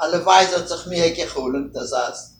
alle weiß hat sich mir geholen das heißt.